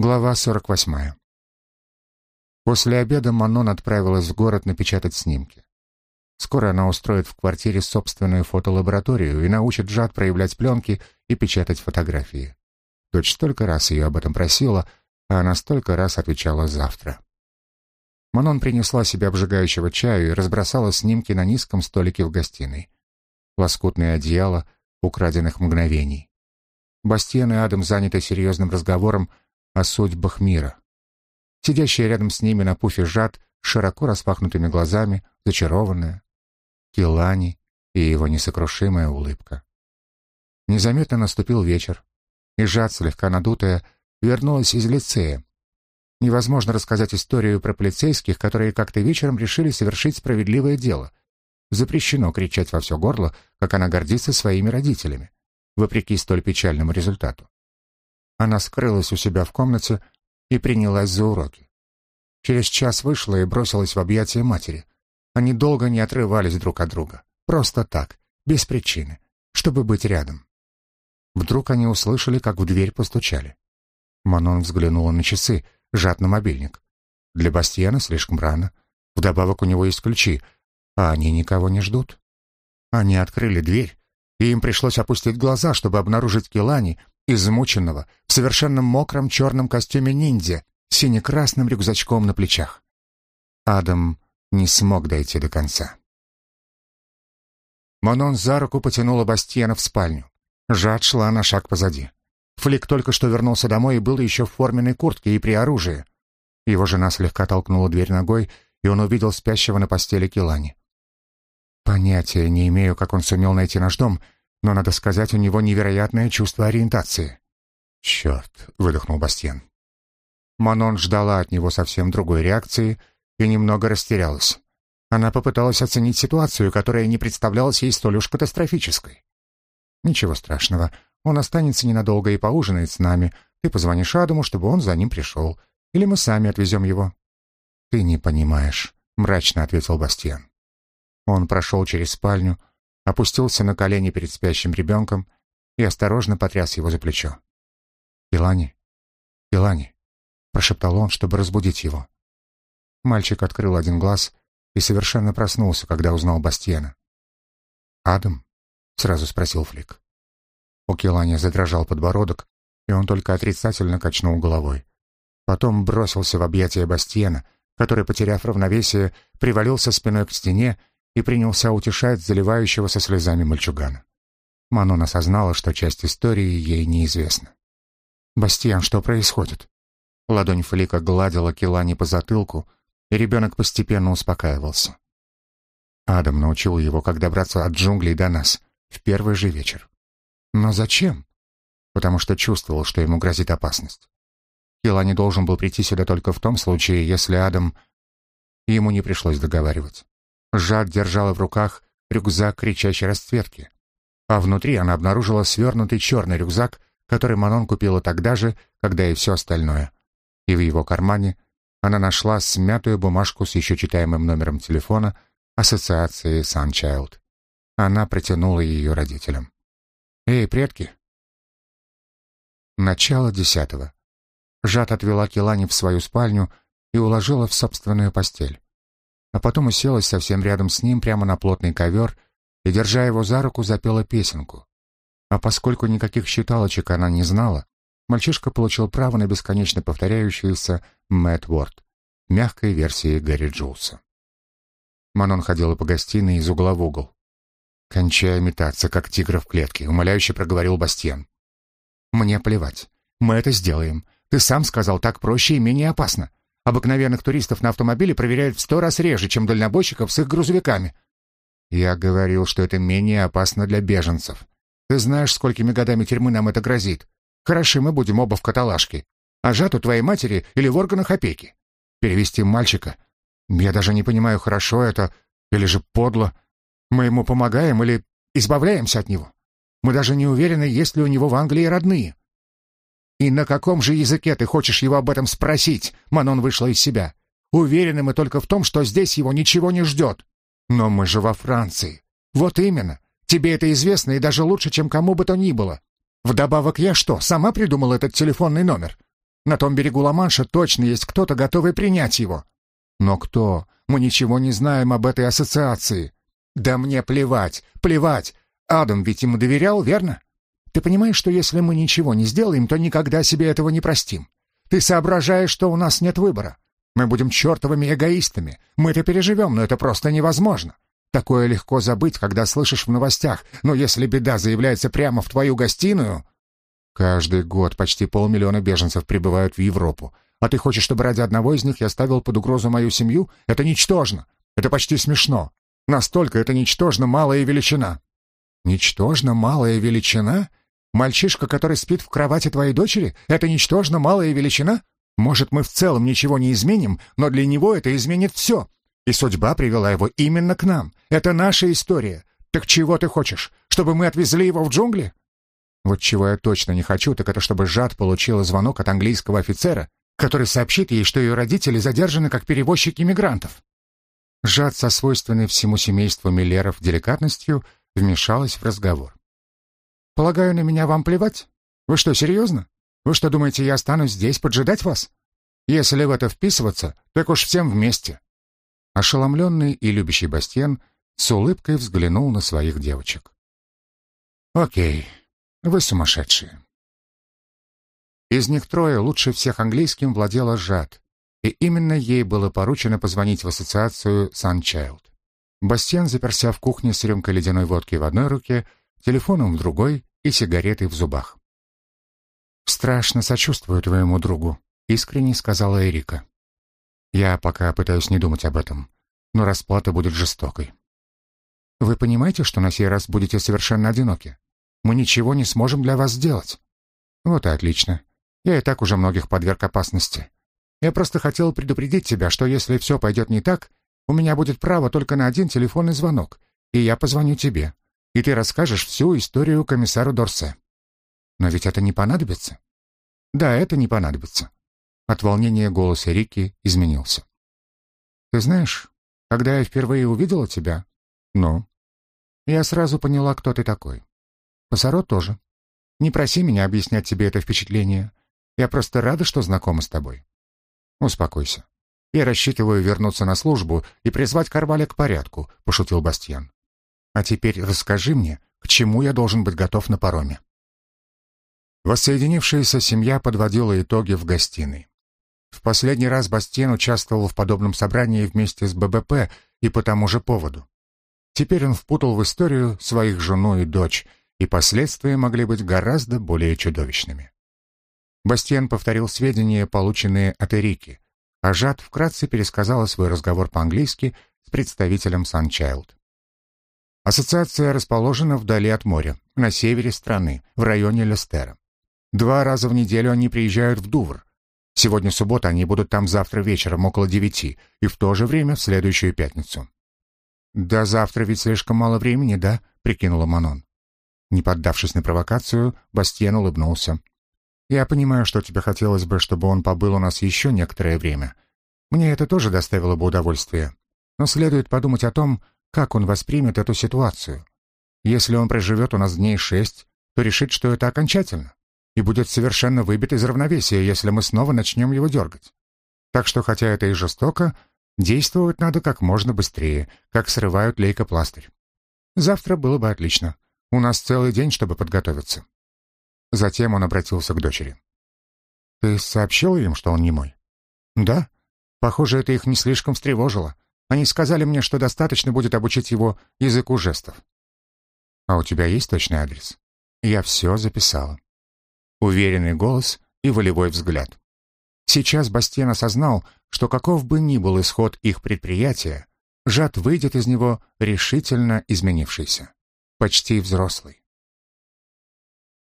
Глава 48. После обеда Манон отправилась в город напечатать снимки. Скоро она устроит в квартире собственную фотолабораторию и научит Жад проявлять пленки и печатать фотографии. Дочь столько раз ее об этом просила, а она столько раз отвечала «завтра». Манон принесла себе обжигающего чаю и разбросала снимки на низком столике в гостиной. Лоскутное одеяло украденных мгновений. Бастиен и Адам заняты серьезным разговором о судьбах мира. Сидящая рядом с ними на пуфе Жад, широко распахнутыми глазами, зачарованная. Килани и его несокрушимая улыбка. Незаметно наступил вечер, и Жад, слегка надутая, вернулась из лицея. Невозможно рассказать историю про полицейских, которые как-то вечером решили совершить справедливое дело. Запрещено кричать во все горло, как она гордится своими родителями, вопреки столь печальному результату. Она скрылась у себя в комнате и принялась за уроки. Через час вышла и бросилась в объятия матери. Они долго не отрывались друг от друга. Просто так, без причины, чтобы быть рядом. Вдруг они услышали, как в дверь постучали. Манон взглянула на часы, жат на мобильник. Для Бастьяна слишком рано. Вдобавок у него есть ключи, а они никого не ждут. Они открыли дверь, и им пришлось опустить глаза, чтобы обнаружить Келани, измученного, в совершенно мокром черном костюме ниндзя, сине-красным рюкзачком на плечах. Адам не смог дойти до конца. Монон за руку потянула Бастиена в спальню. Жад шла на шаг позади. Флик только что вернулся домой и был еще в форменной куртке и при оружии. Его жена слегка толкнула дверь ногой, и он увидел спящего на постели Килани. Понятия не имею, как он сумел найти наш дом, но, надо сказать, у него невероятное чувство ориентации. «Черт!» — выдохнул Бастьен. Манон ждала от него совсем другой реакции и немного растерялась. Она попыталась оценить ситуацию, которая не представлялась ей столь уж катастрофической. «Ничего страшного. Он останется ненадолго и поужинает с нами. Ты позвонишь Адаму, чтобы он за ним пришел. Или мы сами отвезем его». «Ты не понимаешь», — мрачно ответил Бастьен. Он прошел через спальню, опустился на колени перед спящим ребенком и осторожно потряс его за плечо. «Илани, Илани», — прошептал он, чтобы разбудить его. Мальчик открыл один глаз и совершенно проснулся, когда узнал Бастиена. «Адам?» — сразу спросил Флик. У Келани задрожал подбородок, и он только отрицательно качнул головой. Потом бросился в объятия Бастиена, который, потеряв равновесие, привалился спиной к стене и принялся утешать заливающегося слезами мальчугана. Манон осознала, что часть истории ей неизвестна. «Бастиан, что происходит?» Ладонь Флика гладила Келани по затылку, и ребенок постепенно успокаивался. Адам научил его, как добраться от джунглей до нас, в первый же вечер. Но зачем? Потому что чувствовал, что ему грозит опасность. Келани должен был прийти сюда только в том случае, если Адам... Ему не пришлось договаривать. Жад держала в руках рюкзак кричащей расцветки, а внутри она обнаружила свернутый черный рюкзак, который Манон купила тогда же, когда и все остальное. И в его кармане она нашла смятую бумажку с еще читаемым номером телефона Ассоциации Sunchild. Она протянула ее родителям. «Эй, предки!» Начало десятого. Жад отвела Келани в свою спальню и уложила в собственную постель а потом уселась совсем рядом с ним прямо на плотный ковер и, держа его за руку, запела песенку. А поскольку никаких считалочек она не знала, мальчишка получил право на бесконечно повторяющуюся «Мэтт Уорд» мягкой версии Гэри Джулса. Манон ходила по гостиной из угла в угол. «Кончая метаться, как тигр в клетке», — умоляюще проговорил Бастьен. «Мне плевать. Мы это сделаем. Ты сам сказал, так проще и менее опасно. Обыкновенных туристов на автомобиле проверяют в сто раз реже, чем дальнобойщиков с их грузовиками. Я говорил, что это менее опасно для беженцев. Ты знаешь, сколькими годами тюрьмы нам это грозит. Хороши мы будем оба в каталажке. А жат у твоей матери или в органах опеки. Перевести мальчика. Я даже не понимаю, хорошо это или же подло. Мы ему помогаем или избавляемся от него. Мы даже не уверены, есть ли у него в Англии родные. «И на каком же языке ты хочешь его об этом спросить?» Манон вышла из себя. «Уверены мы только в том, что здесь его ничего не ждет. Но мы же во Франции. Вот именно. Тебе это известно и даже лучше, чем кому бы то ни было. Вдобавок я что, сама придумала этот телефонный номер? На том берегу Ла-Манша точно есть кто-то, готовый принять его. Но кто? Мы ничего не знаем об этой ассоциации. Да мне плевать, плевать. Адам ведь ему доверял, верно? Ты понимаешь, что если мы ничего не сделаем, то никогда себе этого не простим? Ты соображаешь, что у нас нет выбора. Мы будем чертовыми эгоистами. Мы это переживем, но это просто невозможно. Такое легко забыть, когда слышишь в новостях, но если беда заявляется прямо в твою гостиную... Каждый год почти полмиллиона беженцев прибывают в Европу. А ты хочешь, чтобы ради одного из них я ставил под угрозу мою семью? Это ничтожно. Это почти смешно. Настолько это ничтожно малая величина. Ничтожно малая величина? Мальчишка, который спит в кровати твоей дочери, это ничтожно малая величина? Может, мы в целом ничего не изменим, но для него это изменит все. И судьба привела его именно к нам. Это наша история. Так чего ты хочешь? Чтобы мы отвезли его в джунгли? Вот чего я точно не хочу, так это чтобы Жад получила звонок от английского офицера, который сообщит ей, что ее родители задержаны как перевозчики мигрантов. Жад со свойственной всему семейству Миллеров деликатностью вмешалась в разговор. «Полагаю, на меня вам плевать? Вы что, серьезно? Вы что, думаете, я останусь здесь поджидать вас? Если в это вписываться, так уж всем вместе. Ошеломленный и любящий Бастиен с улыбкой взглянул на своих девочек. «Окей, вы сумасшедшие». Из них трое лучше всех английским владела Жад, и именно ей было поручено позвонить в ассоциацию Sunchild. Бастиен заперся в кухне с рюмкой ледяной водки в одной руке, телефоном в другой и сигаретой в зубах. «Страшно сочувствую твоему другу», — искренне сказала Эрика. Я пока пытаюсь не думать об этом, но расплата будет жестокой. Вы понимаете, что на сей раз будете совершенно одиноки? Мы ничего не сможем для вас сделать. Вот и отлично. Я и так уже многих подверг опасности. Я просто хотел предупредить тебя, что если все пойдет не так, у меня будет право только на один телефонный звонок, и я позвоню тебе, и ты расскажешь всю историю комиссару Дорсе. Но ведь это не понадобится. Да, это не понадобится. От волнения голос Рики изменился. «Ты знаешь, когда я впервые увидела тебя...» «Ну?» «Я сразу поняла, кто ты такой. Пасаро тоже. Не проси меня объяснять тебе это впечатление. Я просто рада, что знакома с тобой. Успокойся. Я рассчитываю вернуться на службу и призвать Карваля к порядку», — пошутил Бастьян. «А теперь расскажи мне, к чему я должен быть готов на пароме». Воссоединившаяся семья подводила итоги в гостиной. В последний раз Бастиен участвовал в подобном собрании вместе с ББП и по тому же поводу. Теперь он впутал в историю своих жену и дочь, и последствия могли быть гораздо более чудовищными. Бастиен повторил сведения, полученные от Эрики, а Жад вкратце пересказала свой разговор по-английски с представителем Санчайлд. Ассоциация расположена вдали от моря, на севере страны, в районе Лестера. Два раза в неделю они приезжают в Дувр, Сегодня суббота, они будут там завтра вечером, около девяти, и в то же время в следующую пятницу. «Да завтра ведь слишком мало времени, да?» — прикинула Манон. Не поддавшись на провокацию, Бастьен улыбнулся. «Я понимаю, что тебе хотелось бы, чтобы он побыл у нас еще некоторое время. Мне это тоже доставило бы удовольствие. Но следует подумать о том, как он воспримет эту ситуацию. Если он проживет у нас дней шесть, то решит, что это окончательно и будет совершенно выбит из равновесия, если мы снова начнем его дергать. Так что, хотя это и жестоко, действовать надо как можно быстрее, как срывают лейкопластырь. Завтра было бы отлично. У нас целый день, чтобы подготовиться. Затем он обратился к дочери. «Ты сообщила им, что он не мой?» «Да. Похоже, это их не слишком встревожило. Они сказали мне, что достаточно будет обучить его языку жестов». «А у тебя есть точный адрес?» «Я все записала» уверенный голос и волевой взгляд. Сейчас Бастиен осознал, что каков бы ни был исход их предприятия, Жад выйдет из него решительно изменившийся, почти взрослый.